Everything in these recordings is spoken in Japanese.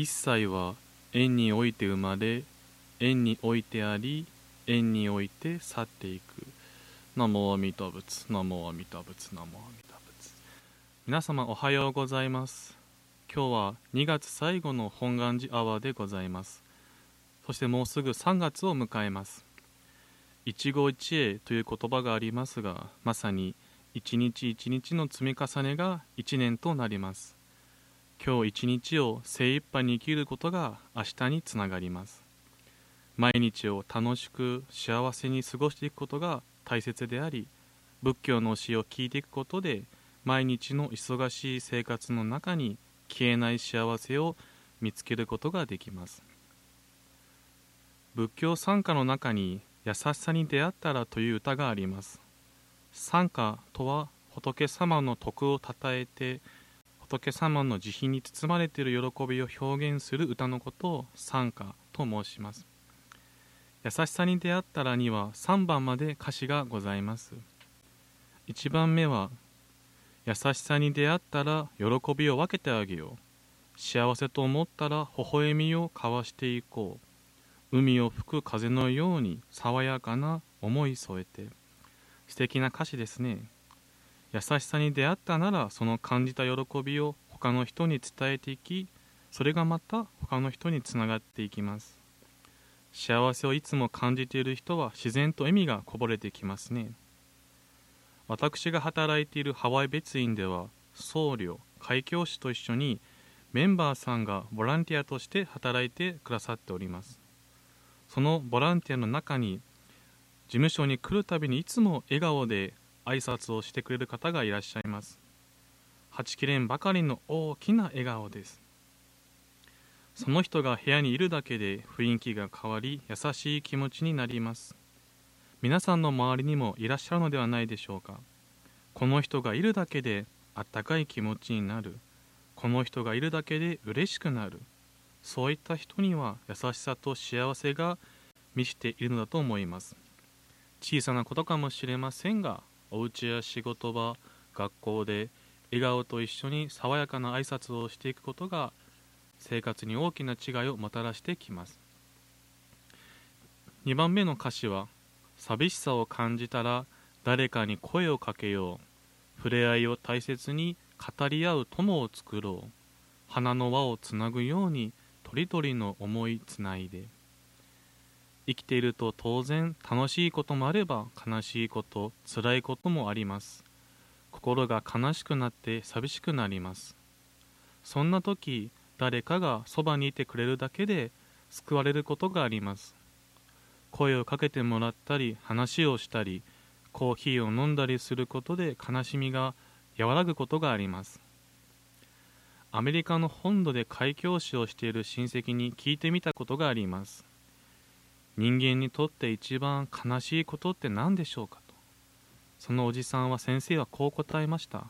一切は縁において生まれ縁においてあり縁において去っていく。南無阿弥陀仏南無阿弥陀仏南無阿弥陀仏。皆様おはようございます。今日は2月最後の本願寺アワーでございます。そしてもうすぐ3月を迎えます。一期一会という言葉がありますがまさに一日一日の積み重ねが一年となります。今日一日を精一杯に生きることが明日につながります。毎日を楽しく幸せに過ごしていくことが大切であり仏教の教えを聞いていくことで毎日の忙しい生活の中に消えない幸せを見つけることができます。仏教参加の中に優しさに出会ったらという歌があります。参加とは仏様の徳をたたえて仏様の慈悲に包まれている喜びを表現する歌のことを参加と申します。優しさに出会ったらには3番まで歌詞がございます。1番目は優しさに出会ったら喜びを分けてあげよう。幸せと思ったら微笑みを交わしていこう。海を吹く風のように爽やかな思い添えて。素敵な歌詞ですね。優しさに出会ったならその感じた喜びを他の人に伝えていきそれがまた他の人につながっていきます。幸せをいつも感じている人は自然と笑みがこぼれてきますね。私が働いているハワイ別院では僧侶開教師と一緒にメンバーさんがボランティアとして働いてくださっております。そのボランティアの中に事務所に来るたびにいつも笑顔で挨拶をしてくれる方がいらっしゃいます。はちきれんばかりの大きな笑顔です。その人が部屋にいるだけで雰囲気が変わり優しい気持ちになります。皆さんの周りにもいらっしゃるのではないでしょうか。この人がいるだけであったかい気持ちになる。この人がいるだけで嬉しくなる。そういった人には優しさと幸せが満ちているのだと思います。小さなことかもしれませんがお家や仕事場学校で笑顔と一緒に爽やかな挨拶をしていくことが生活に大きな違いをもたらしてきます。2番目の歌詞は寂しさを感じたら誰かに声をかけよう。触れ合いを大切に語り合う友を作ろう。花の輪をつなぐようにとりどりの思いつないで。生きていると当然楽しいこともあれば悲しいこと辛いこともあります。心が悲しくなって寂しくなります。そんな時誰かがそばにいてくれるだけで救われることがあります。声をかけてもらったり話をしたりコーヒーを飲んだりすることで悲しみが和らぐことがあります。アメリカの本土で開教師をしている親戚に聞いてみたことがあります。人間にとって一番悲しいことって何でしょうかと。そのおじさんは先生はこう答えました。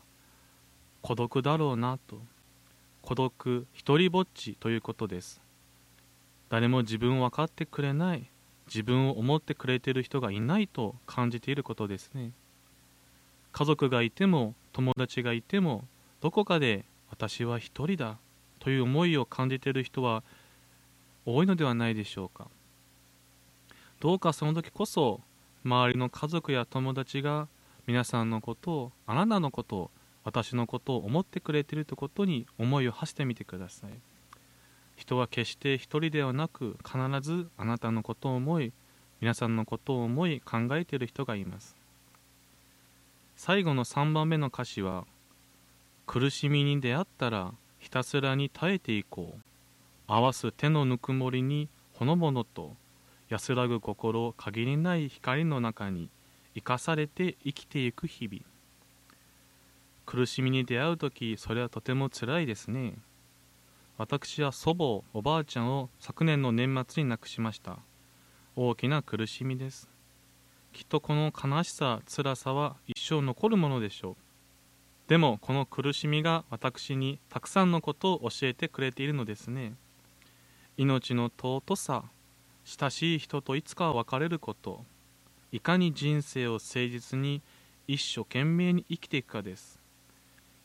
孤独だろうなと。孤独一りぼっちということです。誰も自分を分かってくれない。自分を思ってくれている人がいないと感じていることですね。家族がいても友達がいてもどこかで私は一人だという思いを感じている人は多いのではないでしょうか。どうかその時こそ周りの家族や友達が皆さんのことをあなたのことを私のことを思ってくれているということに思いを馳せてみてください。人は決して一人ではなく必ずあなたのことを思い皆さんのことを思い考えている人がいます。最後の3番目の歌詞は苦しみに出会ったらひたすらに耐えていこう。合わす手のぬくもりにほのぼのと安らぐ心限りない光の中に生かされて生きていく日々。苦しみに出会う時それはとてもつらいですね。私は祖母おばあちゃんを昨年の年末に亡くしました。大きな苦しみです。きっとこの悲しさ辛さは一生残るものでしょう。でもこの苦しみが私にたくさんのことを教えてくれているのですね。命の尊さ親しい人といつかは別れること。いかに人生を誠実に一生懸命に生きていくかです。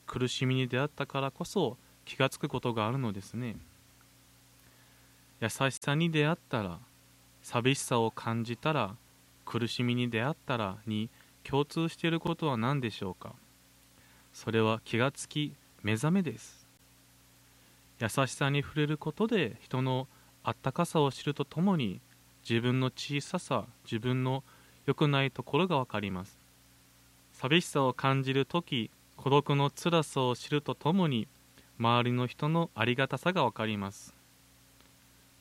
苦しみに出会ったからこそ気がつくことがあるのですね。優しさに出会ったら寂しさを感じたら苦しみに出会ったらに共通していることは何でしょうか。それは気がつき目覚めです。優しさに触れることで人のあったかさを知るとともに自分の小ささ自分の良くないところが分かります。寂しさを感じる時孤独の辛さを知るとともに周りの人のありがたさが分かります。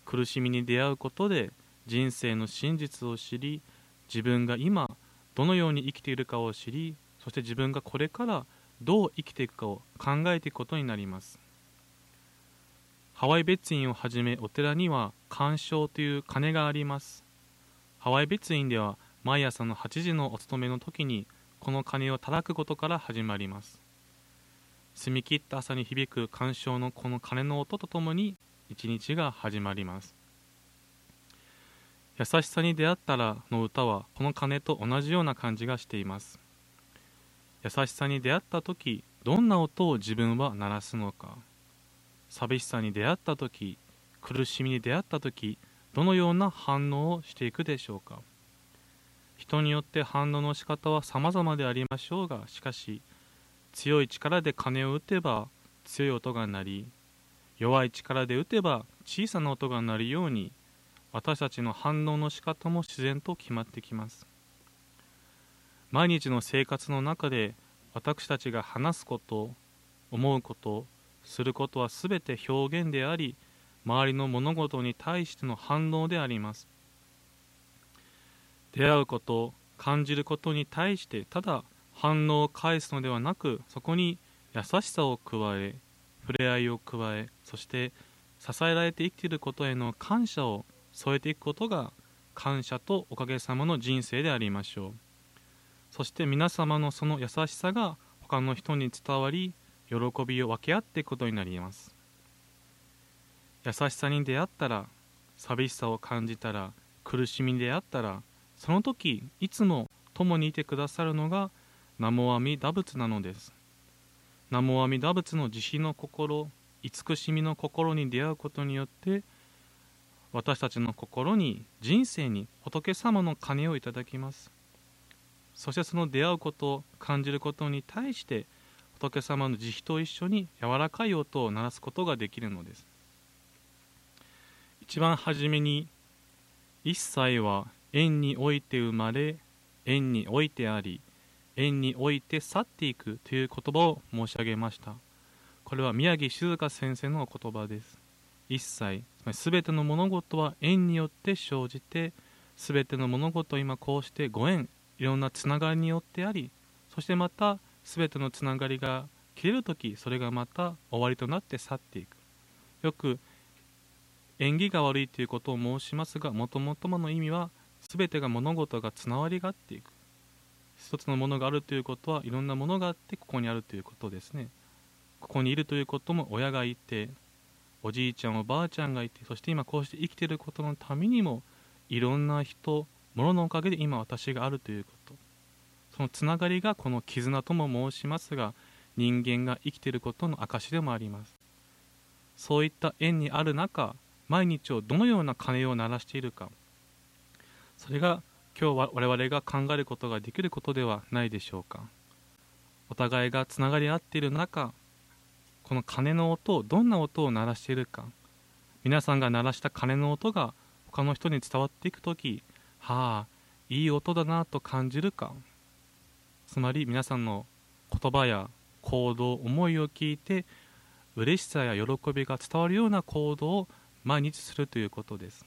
苦しみに出会うことで人生の真実を知り自分が今どのように生きているかを知りそして自分がこれからどう生きていくかを考えていくことになります。ハワイ別院をはじめお寺には鑑賞という鐘があります。ハワイ別院では毎朝の8時のお勤めの時にこの鐘を叩くことから始まります。澄み切った朝に響く鑑賞のこの鐘の音とともに一日が始まります。優しさに出会ったらの歌はこの鐘と同じような感じがしています。優しさに出会った時どんな音を自分は鳴らすのか。寂しさに出会った時苦しみに出会った時どのような反応をしていくでしょうか？人によって反応の仕方は様々でありましょうがしかし強い力で鐘を打てば強い音が鳴り弱い力で打てば小さな音が鳴るように私たちの反応の仕方も自然と決まってきます。毎日の生活の中で私たちが話すこと思うことすることは全て表現であり周りの物事に対しての反応であります。出会うこと感じることに対してただ反応を返すのではなくそこに優しさを加え触れ合いを加えそして支えられて生きていることへの感謝を添えていくことが感謝とおかげさまの人生でありましょう。そして皆様のその優しさが他の人に伝わり喜びを分け合っていくことになります。優しさに出会ったら寂しさを感じたら苦しみに出会ったらその時いつも共にいてくださるのが南無阿弥陀仏なのです。南無阿弥陀仏の慈悲の心慈しみの心に出会うことによって私たちの心に人生に仏様の鐘をいただきます。そしてその出会うこと感じることに対して仏様の慈悲と一緒に柔らかい音を鳴らすことができるのです。一番初めに一切は縁において生まれ縁においてあり縁において去っていくという言葉を申し上げました。これは宮城静香先生の言葉です。一切すべての物事は縁によって生じてすべての物事今こうしてご縁いろんなつながりによってありそしてまた全てのつながりが切れる時それがまた終わりとなって去っていく。よく縁起が悪いということを申しますがもともとの意味は全てが物事がつながりがあっていく。一つのものがあるということはいろんなものがあってここにあるということですね。ここにいるということも親がいておじいちゃんおばあちゃんがいてそして今こうして生きていることのためにもいろんな人物のおかげで今私があるということ。そのつながりがこの絆とも申しますが人間が生きていることの証でもあります。そういった縁にある中毎日をどのような鐘を鳴らしているか。それが今日は我々が考えることができることではないでしょうか。お互いがつながり合っている中この鐘の音をどんな音を鳴らしているか。皆さんが鳴らした鐘の音が他の人に伝わっていく時はあいい音だなと感じるか。つまり皆さんの言葉や行動思いを聞いて嬉しさや喜びが伝わるような行動を毎日するということです。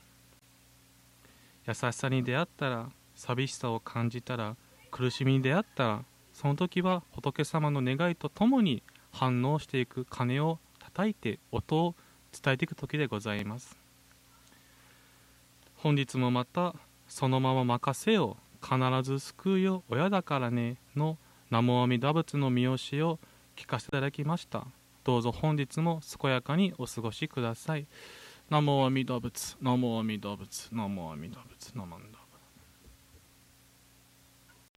優しさに出会ったら寂しさを感じたら苦しみに出会ったらその時は仏様の願いとともに反応していく鐘を叩いて音を伝えていく時でございます。本日もまたそのまま任せよう。必ず救うよ親だからねの南無阿弥陀仏の見教えを聞かせていただきました。どうぞ本日も健やかにお過ごしください。南無阿弥陀仏南無阿弥陀仏南無阿弥陀仏南無阿弥陀仏